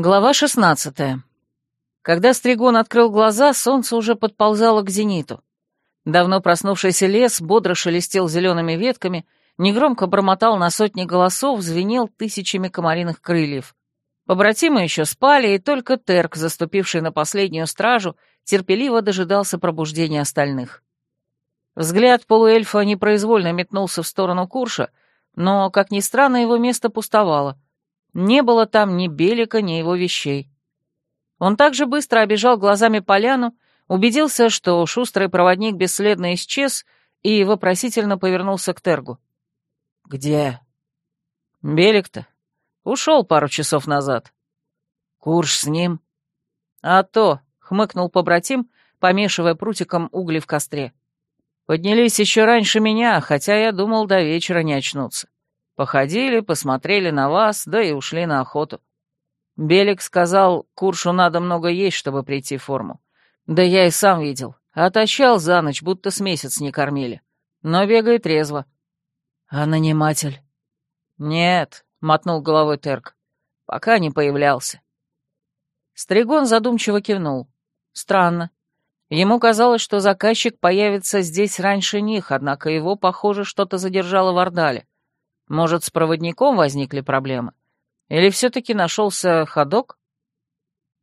Глава 16. Когда Стригон открыл глаза, солнце уже подползало к зениту. Давно проснувшийся лес бодро шелестел зелеными ветками, негромко бормотал на сотни голосов, звенел тысячами комариных крыльев. Побратимы еще спали, и только Терк, заступивший на последнюю стражу, терпеливо дожидался пробуждения остальных. Взгляд полуэльфа непроизвольно метнулся в сторону Курша, но, как ни странно, его место пустовало — не было там ни Белика, ни его вещей. Он также быстро обежал глазами поляну, убедился, что шустрый проводник бесследно исчез, и вопросительно повернулся к Тергу. «Где?» «Белик-то. Ушел пару часов назад». «Курш с ним?» «А то», — хмыкнул побратим, помешивая прутиком угли в костре. «Поднялись еще раньше меня, хотя я думал, до вечера не очнутся. Походили, посмотрели на вас, да и ушли на охоту. Белик сказал, Куршу надо много есть, чтобы прийти в форму. Да я и сам видел. Отощал за ночь, будто с месяц не кормили. Но бегает трезво. А наниматель? Нет, мотнул головой Терк. Пока не появлялся. Стригон задумчиво кивнул. Странно. Ему казалось, что заказчик появится здесь раньше них, однако его, похоже, что-то задержало в Ордале. Может, с проводником возникли проблемы? Или все-таки нашелся ходок?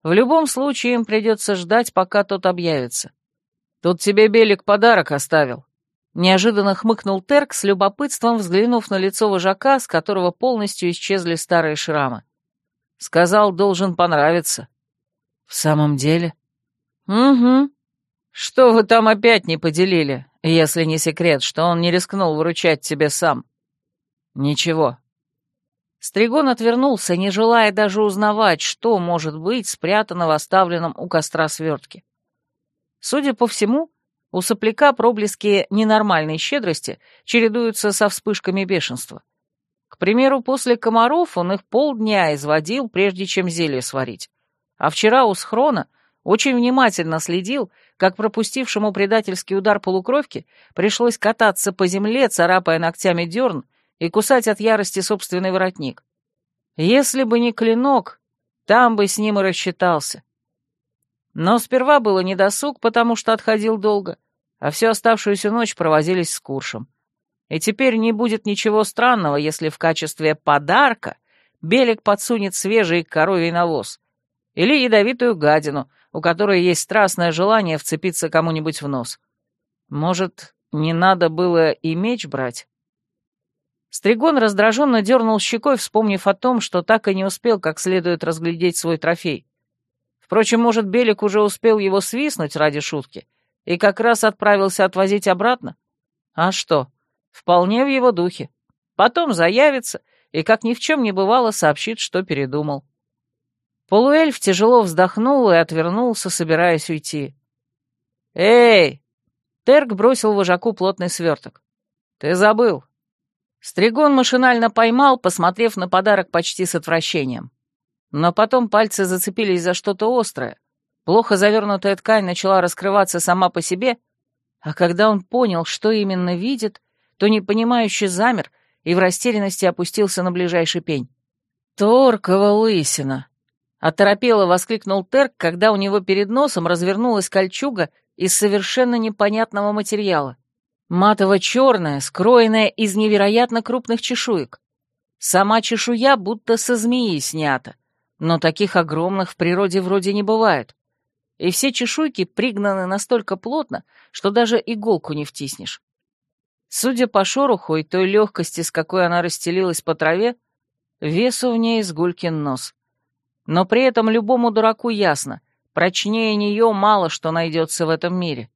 В любом случае им придется ждать, пока тот объявится. Тут тебе Белик подарок оставил. Неожиданно хмыкнул Терк с любопытством, взглянув на лицо вожака, с которого полностью исчезли старые шрамы. Сказал, должен понравиться. В самом деле? Угу. Что вы там опять не поделили, если не секрет, что он не рискнул выручать тебе сам? «Ничего». Стригон отвернулся, не желая даже узнавать, что может быть спрятано в оставленном у костра свертке. Судя по всему, у сопляка проблески ненормальной щедрости чередуются со вспышками бешенства. К примеру, после комаров он их полдня изводил, прежде чем зелье сварить. А вчера у схрона очень внимательно следил, как пропустившему предательский удар полукровки пришлось кататься по земле, царапая ногтями дерн и кусать от ярости собственный воротник. Если бы не клинок, там бы с ним и рассчитался. Но сперва было недосуг, потому что отходил долго, а всю оставшуюся ночь провозились с Куршем. И теперь не будет ничего странного, если в качестве подарка Белик подсунет свежий коровий навоз или ядовитую гадину, у которой есть страстное желание вцепиться кому-нибудь в нос. Может, не надо было и меч брать? Стригон раздраженно дернул щекой, вспомнив о том, что так и не успел как следует разглядеть свой трофей. Впрочем, может, Белик уже успел его свистнуть ради шутки и как раз отправился отвозить обратно? А что, вполне в его духе. Потом заявится и, как ни в чем не бывало, сообщит, что передумал. Полуэльф тяжело вздохнул и отвернулся, собираясь уйти. «Эй!» Терк бросил вожаку плотный сверток. «Ты забыл, Стригон машинально поймал, посмотрев на подарок почти с отвращением. Но потом пальцы зацепились за что-то острое. Плохо завернутая ткань начала раскрываться сама по себе, а когда он понял, что именно видит, то непонимающе замер и в растерянности опустился на ближайший пень. «Торкова лысина!» — оторопело воскликнул Терк, когда у него перед носом развернулась кольчуга из совершенно непонятного материала. Матово-черная, скроенная из невероятно крупных чешуек. Сама чешуя будто со змеи снята, но таких огромных в природе вроде не бывает. И все чешуйки пригнаны настолько плотно, что даже иголку не втиснешь. Судя по шороху и той легкости, с какой она расстелилась по траве, весу в ней сгулькин нос. Но при этом любому дураку ясно, прочнее нее мало что найдется в этом мире.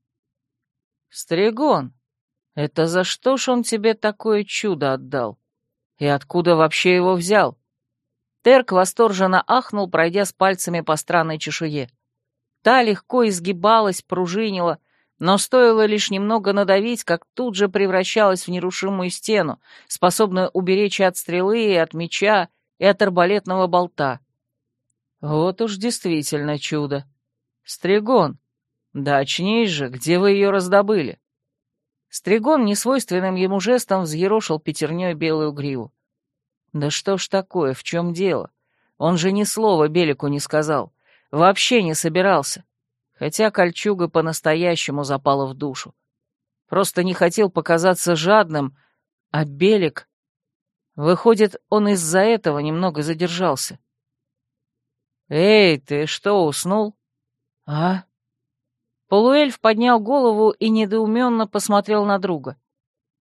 «Стригон, это за что ж он тебе такое чудо отдал? И откуда вообще его взял? Терк восторженно ахнул, пройдя с пальцами по странной чешуе. Та легко изгибалась, пружинила, но стоило лишь немного надавить, как тут же превращалась в нерушимую стену, способную уберечь от стрелы, и от меча, и от арбалетного болта. Вот уж действительно чудо. Стригон, да очнись же, где вы ее раздобыли? Стригон несвойственным ему жестом взъерошил пятерней белую гриву. «Да что ж такое, в чем дело? Он же ни слова Белику не сказал. Вообще не собирался. Хотя кольчуга по-настоящему запала в душу. Просто не хотел показаться жадным, а Белик... Выходит, он из-за этого немного задержался. «Эй, ты что, уснул?» «А?» Полуэльф поднял голову и недоуменно посмотрел на друга.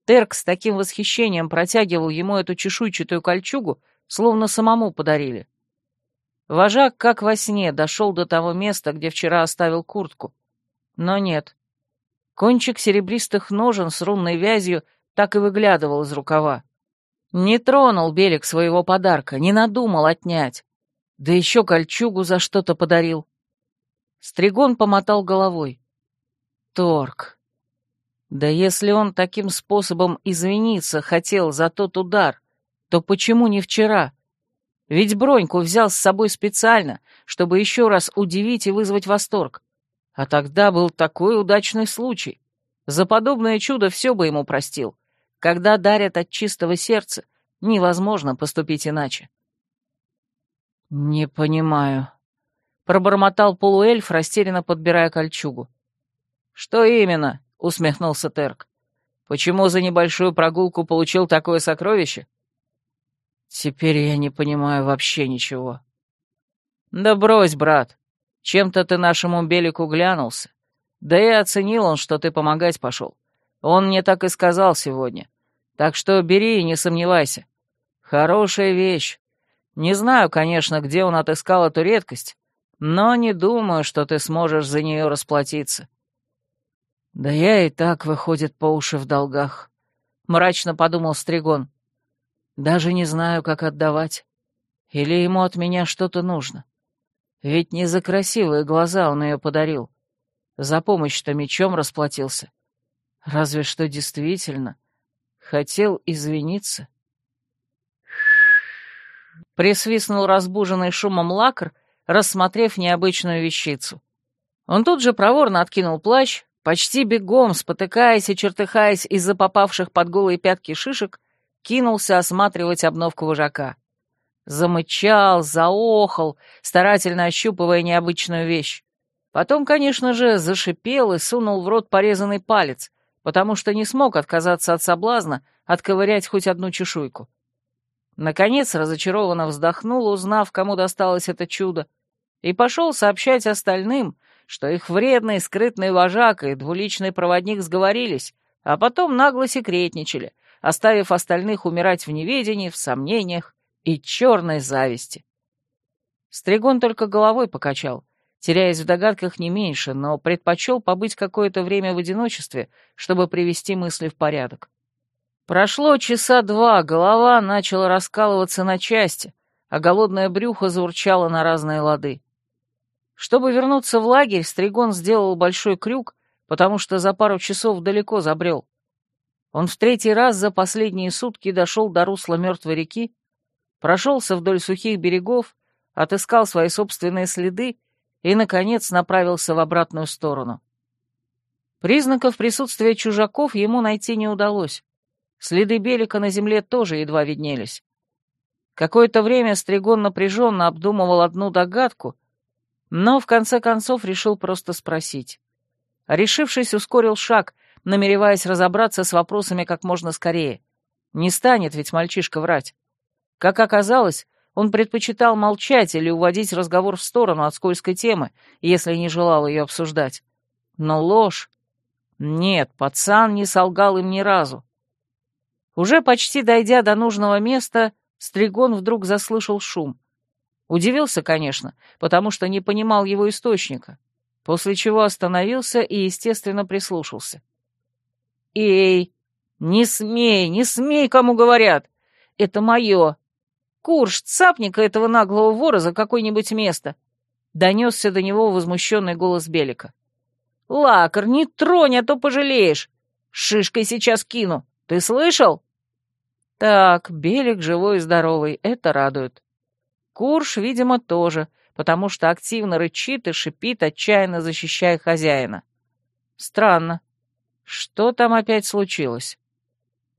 Терк с таким восхищением протягивал ему эту чешуйчатую кольчугу, словно самому подарили. Вожак, как во сне, дошел до того места, где вчера оставил куртку. Но нет. Кончик серебристых ножен с рунной вязью так и выглядывал из рукава. Не тронул Белик своего подарка, не надумал отнять. Да еще кольчугу за что-то подарил. Стригон помотал головой. Торг. Да если он таким способом извиниться хотел за тот удар, то почему не вчера? Ведь Броньку взял с собой специально, чтобы еще раз удивить и вызвать восторг. А тогда был такой удачный случай. За подобное чудо все бы ему простил. Когда дарят от чистого сердца, невозможно поступить иначе. «Не понимаю», — пробормотал полуэльф, растерянно подбирая кольчугу. «Что именно?» — усмехнулся Терк. «Почему за небольшую прогулку получил такое сокровище?» «Теперь я не понимаю вообще ничего». «Да брось, брат. Чем-то ты нашему Белику глянулся. Да и оценил он, что ты помогать пошел. Он мне так и сказал сегодня. Так что бери и не сомневайся. Хорошая вещь. Не знаю, конечно, где он отыскал эту редкость, но не думаю, что ты сможешь за нее расплатиться. Да я и так, выходит, по уши в долгах, — мрачно подумал Стригон. Даже не знаю, как отдавать. Или ему от меня что-то нужно. Ведь не за красивые глаза он ее подарил. За помощь-то мечом расплатился. Разве что действительно хотел извиниться. Присвистнул разбуженный шумом лакр, рассмотрев необычную вещицу. Он тут же проворно откинул плащ, почти бегом, спотыкаясь и чертыхаясь из-за попавших под голые пятки шишек, кинулся осматривать обновку вожака. Замычал, заохал, старательно ощупывая необычную вещь. Потом, конечно же, зашипел и сунул в рот порезанный палец, потому что не смог отказаться от соблазна отковырять хоть одну чешуйку. Наконец разочарованно вздохнул, узнав, кому досталось это чудо, и пошел сообщать остальным, что их вредный скрытный вожак и двуличный проводник сговорились, а потом нагло секретничали, оставив остальных умирать в неведении, в сомнениях и черной зависти. Стригон только головой покачал, теряясь в догадках не меньше, но предпочел побыть какое-то время в одиночестве, чтобы привести мысли в порядок. Прошло часа два, голова начала раскалываться на части, а голодное брюхо заурчало на разные лады. Чтобы вернуться в лагерь, Стригон сделал большой крюк, потому что за пару часов далеко забрел. Он в третий раз за последние сутки дошел до русла мертвой реки, прошелся вдоль сухих берегов, отыскал свои собственные следы и, наконец, направился в обратную сторону. Признаков присутствия чужаков ему найти не удалось. Следы Белика на земле тоже едва виднелись. Какое-то время Стригон напряженно обдумывал одну догадку, но в конце концов решил просто спросить. решившись, ускорил шаг, намереваясь разобраться с вопросами как можно скорее. Не станет ведь мальчишка врать. Как оказалось, он предпочитал молчать или уводить разговор в сторону от скользкой темы, если не желал ее обсуждать. Но ложь... Нет, пацан не солгал им ни разу. Уже почти дойдя до нужного места, Стригон вдруг заслышал шум. Удивился, конечно, потому что не понимал его источника, после чего остановился и, естественно, прислушался. «Эй, не смей, не смей, кому говорят! Это мое! Курш, цапника этого наглого вора за какое-нибудь место!» Донесся до него возмущенный голос Белика. «Лакар, не тронь, а то пожалеешь! Шишкой сейчас кину, ты слышал?» Так, Белик живой и здоровый, это радует. Курш, видимо, тоже, потому что активно рычит и шипит, отчаянно защищая хозяина. Странно. Что там опять случилось?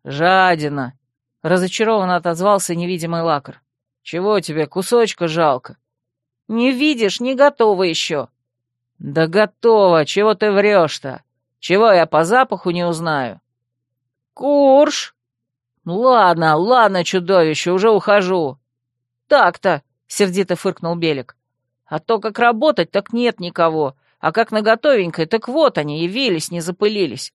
Жадина, разочарованно отозвался невидимый лакар. Чего тебе, кусочка жалко?» «Не видишь, не готово еще». «Да готово, чего ты врешь-то? Чего я по запаху не узнаю?» «Курш!» «Ладно, ладно, чудовище, уже ухожу». «Так-то», — сердито фыркнул Белик. «А то как работать, так нет никого, а как на готовенькое, так вот они, явились, не запылились.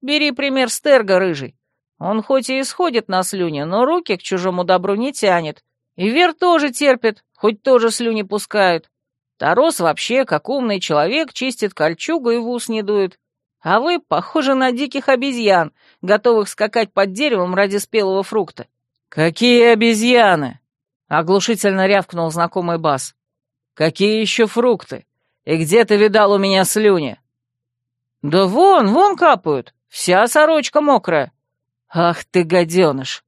Бери пример Стерга рыжий. Он хоть и исходит на слюне, но руки к чужому добру не тянет. И Вер тоже терпит, хоть тоже слюни пускают. Тарос вообще, как умный человек, чистит кольчугу и в ус не дует. А вы похожи на диких обезьян, готовых скакать под деревом ради спелого фрукта. «Какие обезьяны?» — оглушительно рявкнул знакомый бас. «Какие еще фрукты? И где ты видал у меня слюни?» «Да вон, вон капают, вся сорочка мокрая». «Ах ты, гаденыш!»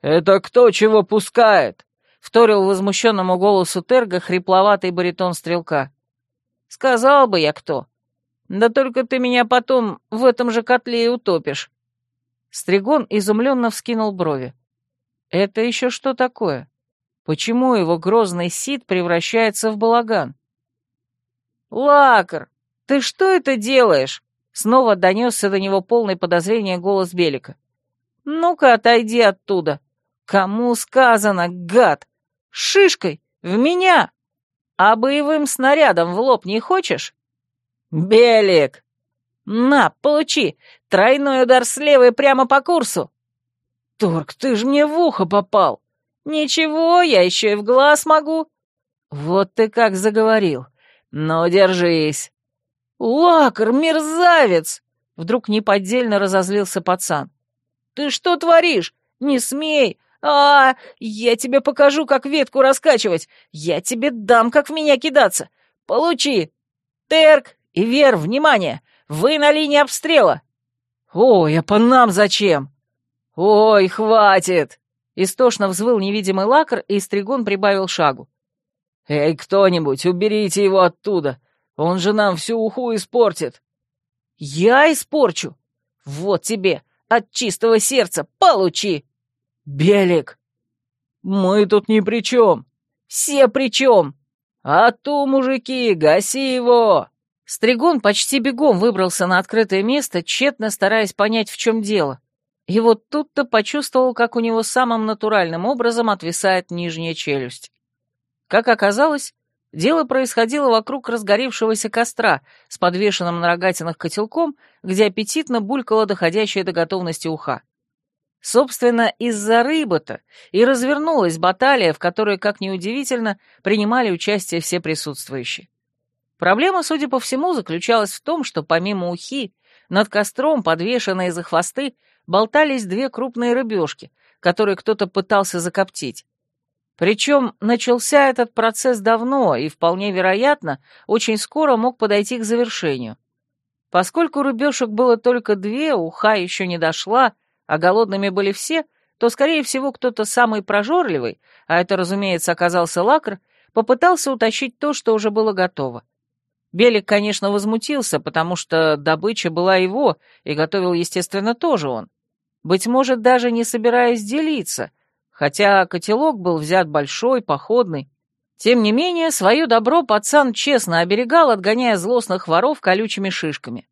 «Это кто чего пускает?» — вторил возмущенному голосу Терга хрипловатый баритон стрелка. «Сказал бы я кто. Да только ты меня потом в этом же котле и утопишь». Стригон изумленно вскинул брови. «Это еще что такое? Почему его грозный сит превращается в балаган?» «Лакар, ты что это делаешь?» Снова донесся до него полный подозрения голос Белика. «Ну-ка, отойди оттуда. Кому сказано, гад? Шишкой, в меня! А боевым снарядом в лоб не хочешь? Белик! На, получи! Тройной удар с левой прямо по курсу! Торг, ты ж мне в ухо попал! Ничего, я еще и в глаз могу! Вот ты как заговорил! Ну, держись! Лакар, мерзавец! Вдруг неподдельно разозлился пацан. «Ты что творишь? Не смей! А, я тебе покажу, как ветку раскачивать. Я тебе дам, как в меня кидаться. Получи. Терк и Вер, внимание! Вы на линии обстрела. Ой, а по нам зачем? Ой, хватит! Истошно взвыл невидимый лакар, и Стригон прибавил шагу. «Эй, кто-нибудь, уберите его оттуда! Он же нам всю уху испортит!» «Я испорчу? Вот тебе, от чистого сердца, получи!» «Белик!» «Мы тут ни при чем!» «Все при чем!» «А ту, мужики, гаси его!» Стригон почти бегом выбрался на открытое место, тщетно стараясь понять, в чем дело. И вот тут-то почувствовал, как у него самым натуральным образом отвисает нижняя челюсть. Как оказалось, дело происходило вокруг разгоревшегося костра с подвешенным на рогатинах котелком, где аппетитно булькала доходящая до готовности уха. Собственно, из-за рыбы-то и развернулась баталия, в которой, как ни удивительно, принимали участие все присутствующие. Проблема, судя по всему, заключалась в том, что помимо ухи, над костром, подвешенные за хвосты, болтались две крупные рыбешки, которые кто-то пытался закоптить. Причем начался этот процесс давно и, вполне вероятно, очень скоро мог подойти к завершению. Поскольку рыбешек было только две, уха еще не дошла, а голодными были все, то, скорее всего, кто-то самый прожорливый, а это, разумеется, оказался лакр, попытался утащить то, что уже было готово. Белик, конечно, возмутился, потому что добыча была его, и готовил, естественно, тоже он. Быть может, даже не собираясь делиться, хотя котелок был взят большой, походный. Тем не менее, свое добро пацан честно оберегал, отгоняя злостных воров колючими шишками.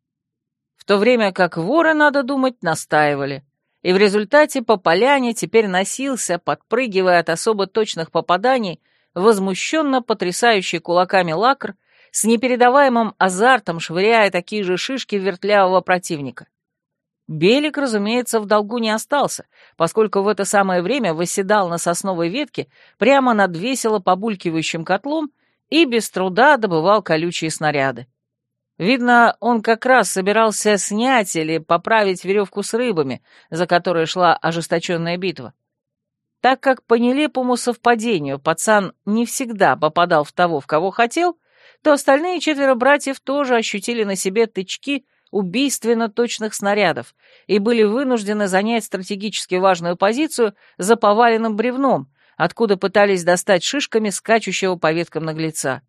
В то время как воры, надо думать, настаивали и в результате по поляне теперь носился, подпрыгивая от особо точных попаданий, возмущенно потрясающий кулаками лакр, с непередаваемым азартом швыряя такие же шишки вертлявого противника. Белик, разумеется, в долгу не остался, поскольку в это самое время восседал на сосновой ветке прямо над весело побулькивающим котлом и без труда добывал колючие снаряды. Видно, он как раз собирался снять или поправить веревку с рыбами, за которой шла ожесточенная битва. Так как по нелепому совпадению пацан не всегда попадал в того, в кого хотел, то остальные четверо братьев тоже ощутили на себе тычки убийственно точных снарядов и были вынуждены занять стратегически важную позицию за поваленным бревном, откуда пытались достать шишками скачущего по веткам наглеца.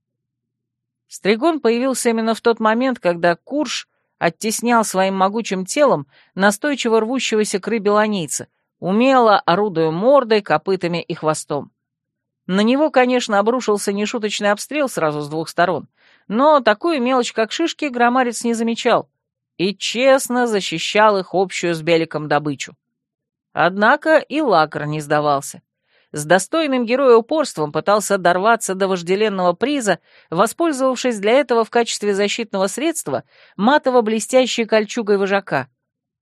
Стригон появился именно в тот момент, когда Курш оттеснял своим могучим телом настойчиво рвущегося к рыбе ланийца, умело орудуя мордой, копытами и хвостом. На него, конечно, обрушился нешуточный обстрел сразу с двух сторон, но такую мелочь, как шишки, громарец не замечал и честно защищал их общую с Беликом добычу. Однако и Лакр не сдавался. С достойным героя упорством пытался дорваться до вожделенного приза, воспользовавшись для этого в качестве защитного средства матово-блестящей кольчугой вожака.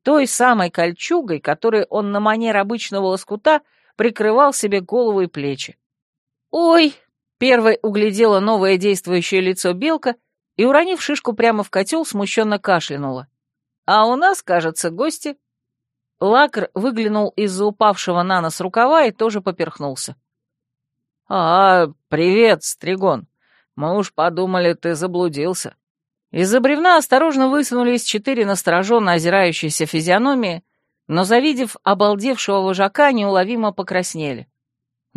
Той самой кольчугой, которой он на манер обычного лоскута прикрывал себе голову и плечи. «Ой!» — первой углядела новое действующее лицо Белка и, уронив шишку прямо в котел, смущенно кашлянула. «А у нас, кажется, гости». Лакр выглянул из-за упавшего на нос рукава и тоже поперхнулся. «А, привет, Стригон. Мы уж подумали, ты заблудился». Из-за бревна осторожно высунулись четыре настороженно озирающиеся физиономии, но, завидев обалдевшего вожака, неуловимо покраснели.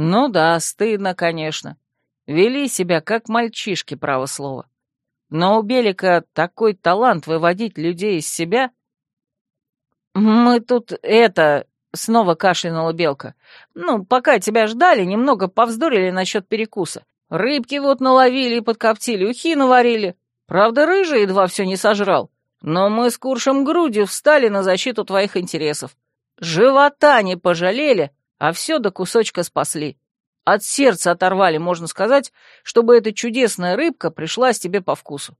Ну да, стыдно, конечно. Вели себя, как мальчишки, право слово. Но у Белика такой талант выводить людей из себя. «Мы тут это...» — снова кашлянула Белка. «Ну, пока тебя ждали, немного повздорили насчет перекуса. Рыбки вот наловили и подкоптили, ухи наварили. Правда, рыжий едва все не сожрал. Но мы с Куршем грудью встали на защиту твоих интересов. Живота не пожалели, а все до кусочка спасли. От сердца оторвали, можно сказать, чтобы эта чудесная рыбка пришлась тебе по вкусу.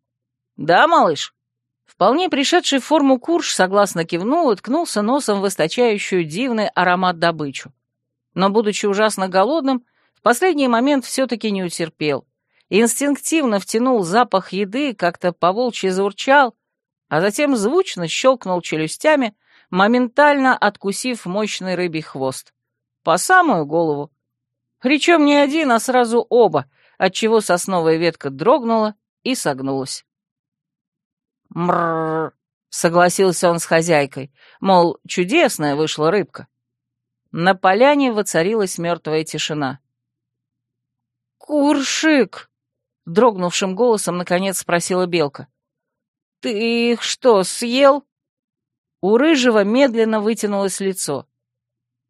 Да, малыш?» Вполне пришедший в форму Курш согласно кивнул и ткнулся носом в источающую дивный аромат добычу. Но, будучи ужасно голодным, в последний момент все-таки не утерпел. Инстинктивно втянул запах еды, как-то поволчьи заурчал, а затем звучно щелкнул челюстями, моментально откусив мощный рыбий хвост. По самую голову. Причем не один, а сразу оба, отчего сосновая ветка дрогнула и согнулась. «Мрррр», — согласился он с хозяйкой, мол, чудесная вышла рыбка. На поляне воцарилась мертвая тишина. «Куршик!» — дрогнувшим голосом наконец спросила Белка. «Ты их что, съел?» У Рыжего медленно вытянулось лицо.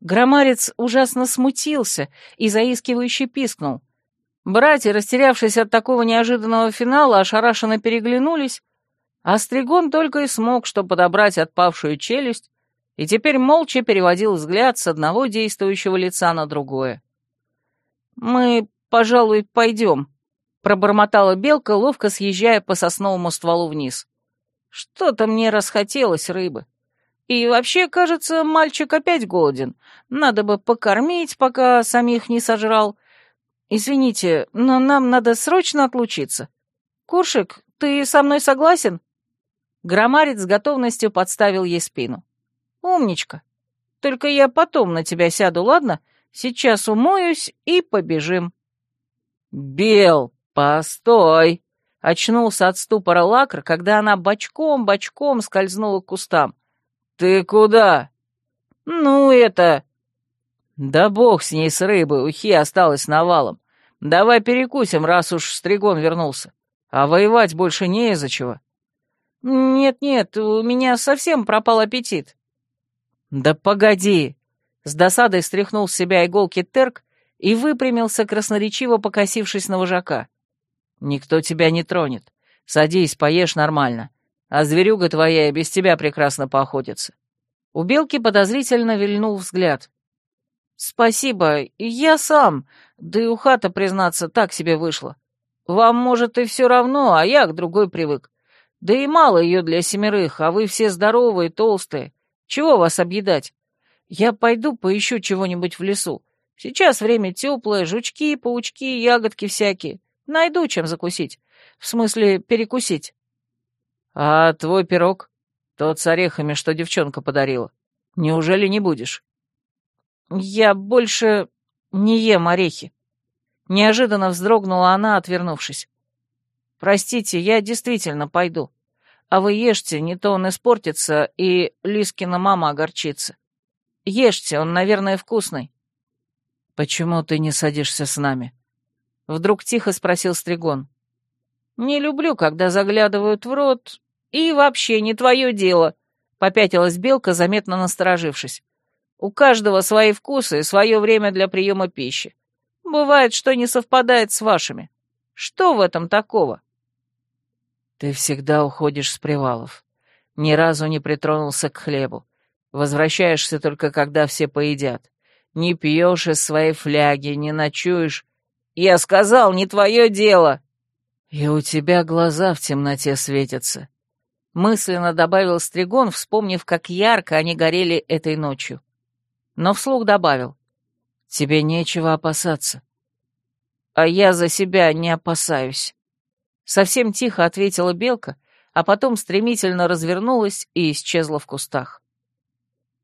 Громарец ужасно смутился и заискивающе пискнул. Братья, растерявшись от такого неожиданного финала, ошарашенно переглянулись, а Стригон только и смог, что подобрать отпавшую челюсть, и теперь молча переводил взгляд с одного действующего лица на другое. «Мы, пожалуй, пойдем», — пробормотала белка, ловко съезжая по сосновому стволу вниз. «Что-то мне расхотелось рыбы. И вообще, кажется, мальчик опять голоден. Надо бы покормить, пока самих не сожрал. Извините, но нам надо срочно отлучиться. Куршик, ты со мной согласен?» Громарец с готовностью подставил ей спину. «Умничка. Только я потом на тебя сяду, ладно? Сейчас умоюсь и побежим». «Бел, постой!» — очнулся от ступора лакр, когда она бочком-бочком скользнула к кустам. «Ты куда?» «Ну, это...» «Да бог с ней с рыбой, ухи осталось навалом. Давай перекусим, раз уж Стригон вернулся. А воевать больше не из-за чего». «Нет-нет, у меня совсем пропал аппетит». «Да погоди!» С досадой стряхнул с себя иголки Терк и выпрямился, красноречиво покосившись на вожака. «Никто тебя не тронет. Садись, поешь нормально а зверюга твоя и без тебя прекрасно поохотится». У белки подозрительно вильнул взгляд. «Спасибо, я сам, да и у хата, признаться, так себе вышло. Вам, может, и все равно, а я к другой привык. Да и мало ее для семерых, а вы все здоровые, толстые. Чего вас объедать? Я пойду поищу чего-нибудь в лесу. Сейчас время теплое, жучки, паучки, ягодки всякие. Найду чем закусить. В смысле, перекусить. «А твой пирог? Тот с орехами, что девчонка подарила. Неужели не будешь?» «Я больше не ем орехи». Неожиданно вздрогнула она, отвернувшись. «Простите, я действительно пойду. А вы ешьте, не то он испортится, и Лискина мама огорчится. Ешьте, он, наверное, вкусный». «Почему ты не садишься с нами?» Вдруг тихо спросил Стригон. «Не люблю, когда заглядывают в рот, и вообще не твое дело», — попятилась Белка, заметно насторожившись. «У каждого свои вкусы и свое время для приема пищи. Бывает, что не совпадает с вашими. Что в этом такого?» «Ты всегда уходишь с привалов. Ни разу не притронулся к хлебу. Возвращаешься только, когда все поедят. Не пьешь из своей фляги, не ночуешь. Я сказал, не твое дело!» «И у тебя глаза в темноте светятся», — мысленно добавил Стригон, вспомнив, как ярко они горели этой ночью. Но вслух добавил. «Тебе нечего опасаться». «А я за себя не опасаюсь», — совсем тихо ответила Белка, а потом стремительно развернулась и исчезла в кустах.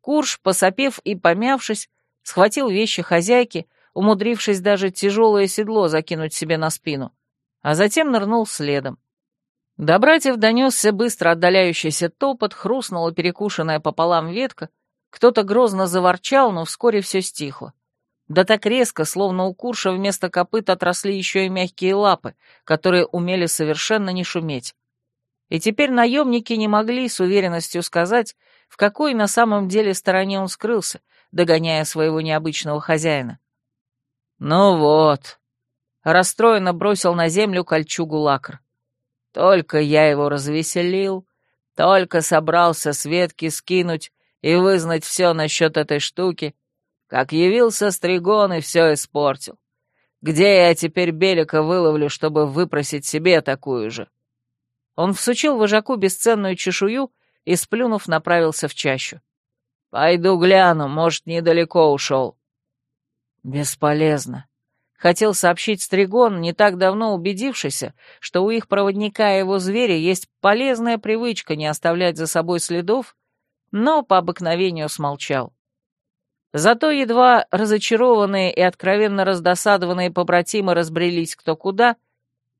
Курш, посопев и помявшись, схватил вещи хозяйки, умудрившись даже тяжелое седло закинуть себе на спину, а затем нырнул следом. До братьев донесся быстро отдаляющийся топот, хрустнула перекушенная пополам ветка, кто-то грозно заворчал, но вскоре все стихло. Да так резко, словно у Курша вместо копыт отросли еще и мягкие лапы, которые умели совершенно не шуметь. И теперь наемники не могли с уверенностью сказать, в какой на самом деле стороне он скрылся, догоняя своего необычного хозяина. «Ну вот», — расстроенно бросил на землю кольчугу лакр. «Только я его развеселил, только собрался с ветки скинуть и вызнать все насчет этой штуки, как явился Стригон и все испортил. Где я теперь Белика выловлю, чтобы выпросить себе такую же?» Он всучил вожаку бесценную чешую и, сплюнув, направился в чащу. «Пойду гляну, может, недалеко ушел». «Бесполезно», — хотел сообщить Стригон, не так давно убедившийся, что у их проводника и его зверя есть полезная привычка не оставлять за собой следов, но по обыкновению смолчал. Зато едва разочарованные и откровенно раздосадованные побратимы разбрелись кто куда,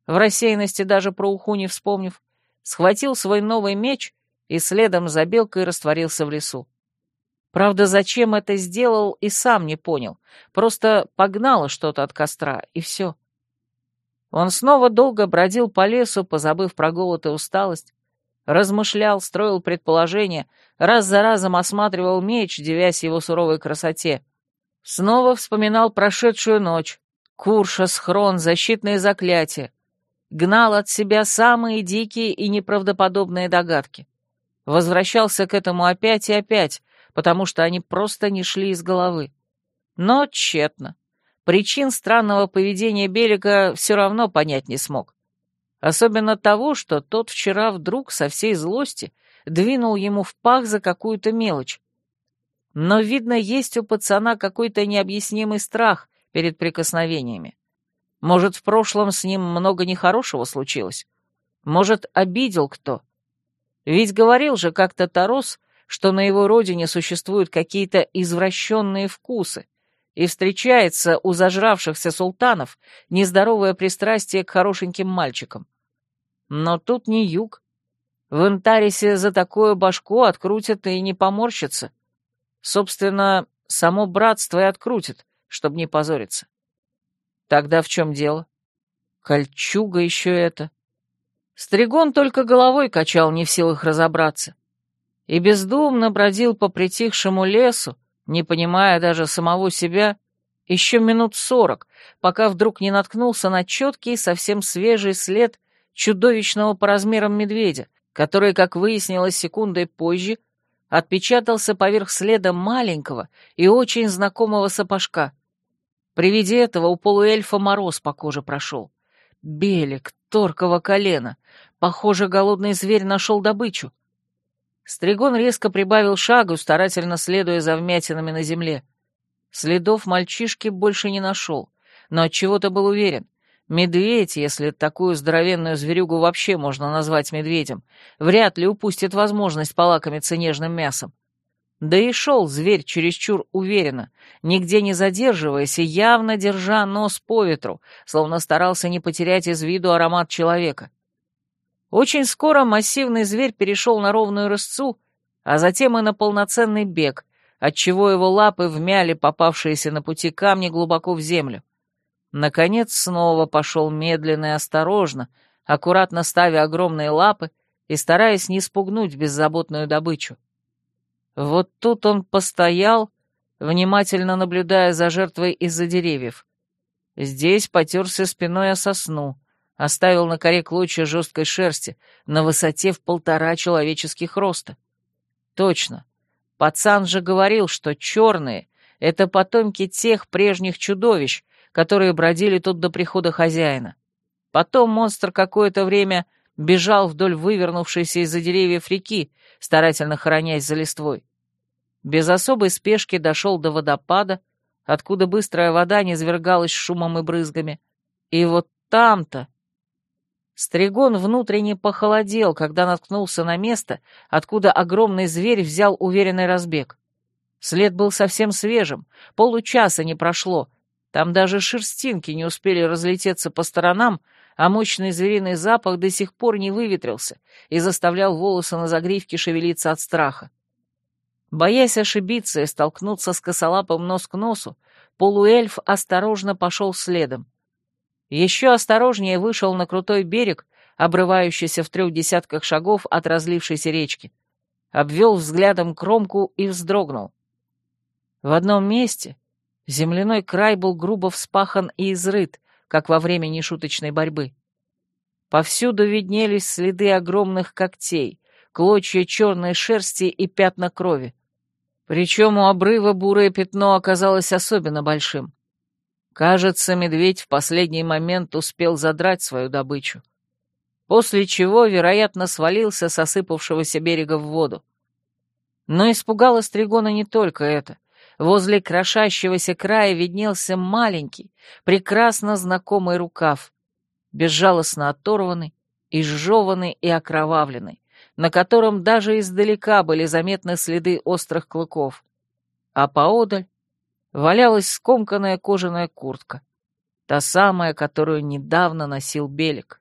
в рассеянности даже про уху не вспомнив, схватил свой новый меч и следом за белкой растворился в лесу. Правда, зачем это сделал, и сам не понял. Просто погнало что-то от костра, и все. Он снова долго бродил по лесу, позабыв про голод и усталость, размышлял, строил предположения, раз за разом осматривал меч, девясь его суровой красоте. Снова вспоминал прошедшую ночь, Курша, схрон, защитные заклятия гнал от себя самые дикие и неправдоподобные догадки. Возвращался к этому опять и опять, потому что они просто не шли из головы. Но тщетно. Причин странного поведения Белика все равно понять не смог. Особенно того, что тот вчера вдруг со всей злости двинул ему в пах за какую-то мелочь. Но, видно, есть у пацана какой-то необъяснимый страх перед прикосновениями. Может, в прошлом с ним много нехорошего случилось? Может, обидел кто? Ведь говорил же как-то Тарос, что на его родине существуют какие-то извращенные вкусы, и встречается у зажравшихся султанов нездоровое пристрастие к хорошеньким мальчикам. Но тут не юг. В Интарисе за такое башку открутят и не поморщится. Собственно, само братство и открутит, чтобы не позориться. Тогда в чем дело? Кольчуга еще это. Стригон только головой качал, не в силах разобраться. И бездумно бродил по притихшему лесу, не понимая даже самого себя, еще минут сорок, пока вдруг не наткнулся на четкий, совсем свежий след чудовищного по размерам медведя, который, как выяснилось секундой позже, отпечатался поверх следа маленького и очень знакомого сапожка. При виде этого у полуэльфа мороз по коже прошел. Белик, торково колено. Похоже, голодный зверь нашел добычу. Стригон резко прибавил шагу, старательно следуя за вмятинами на земле. Следов мальчишки больше не нашел, но от чего то был уверен. Медведь, если такую здоровенную зверюгу вообще можно назвать медведем, вряд ли упустит возможность полакомиться нежным мясом. Да и шел зверь чересчур уверенно, нигде не задерживаясь и явно держа нос по ветру, словно старался не потерять из виду аромат человека. Очень скоро массивный зверь перешел на ровную рысцу, а затем и на полноценный бег, отчего его лапы вмяли попавшиеся на пути камни глубоко в землю. Наконец снова пошел медленно и осторожно, аккуратно ставя огромные лапы и стараясь не спугнуть беззаботную добычу. Вот тут он постоял, внимательно наблюдая за жертвой из-за деревьев. Здесь потерся спиной о сосну, оставил на коре клочья жесткой шерсти на высоте в полтора человеческих роста. Точно. Пацан же говорил, что черные — это потомки тех прежних чудовищ, которые бродили тут до прихода хозяина. Потом монстр какое-то время бежал вдоль вывернувшейся из-за деревьев реки, старательно хоронясь за листвой. Без особой спешки дошел до водопада, откуда быстрая вода низвергалась шумом и брызгами. И вот там-то... Стригон внутренне похолодел, когда наткнулся на место, откуда огромный зверь взял уверенный разбег. След был совсем свежим, получаса не прошло, там даже шерстинки не успели разлететься по сторонам, а мощный звериный запах до сих пор не выветрился и заставлял волосы на загривке шевелиться от страха. Боясь ошибиться и столкнуться с косолапым нос к носу, полуэльф осторожно пошел следом. Еще осторожнее вышел на крутой берег, обрывающийся в трех десятках шагов от разлившейся речки. Обвел взглядом кромку и вздрогнул. В одном месте земляной край был грубо вспахан и изрыт, как во время нешуточной борьбы. Повсюду виднелись следы огромных когтей, клочья черной шерсти и пятна крови. Причем у обрыва бурое пятно оказалось особенно большим. Кажется, медведь в последний момент успел задрать свою добычу. После чего, вероятно, свалился с осыпавшегося берега в воду. Но испугало Стригона не только это. Возле крошащегося края виднелся маленький, прекрасно знакомый рукав, безжалостно оторванный, изжеванный и окровавленный, на котором даже издалека были заметны следы острых клыков. А поодаль валялась скомканная кожаная куртка, та самая, которую недавно носил Белик.